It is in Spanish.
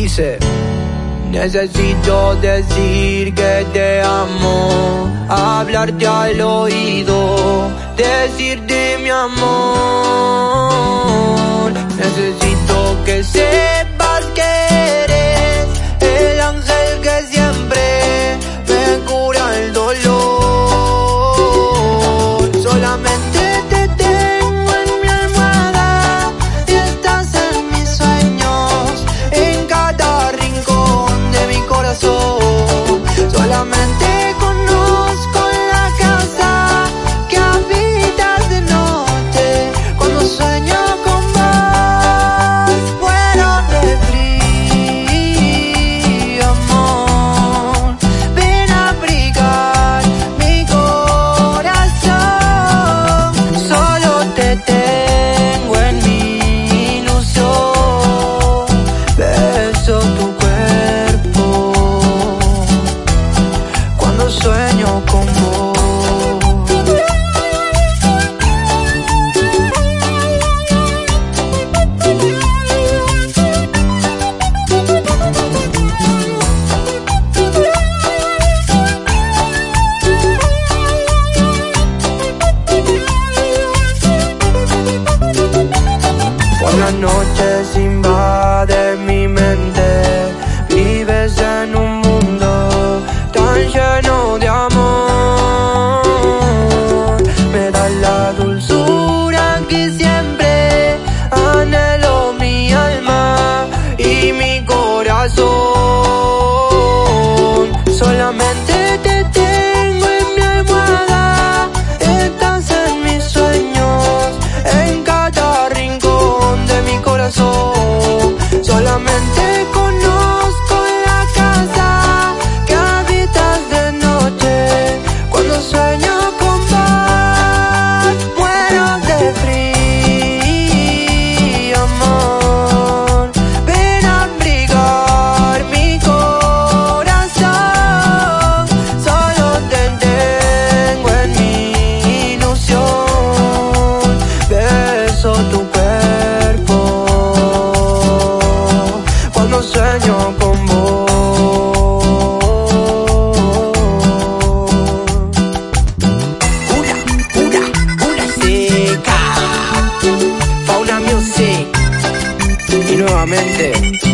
Dice, necesito decir que te amo, hablarte al oído, decirte mi amor. Necesito que sepas sueño con vos. Por las noches invade mi mente solamente nuevamente.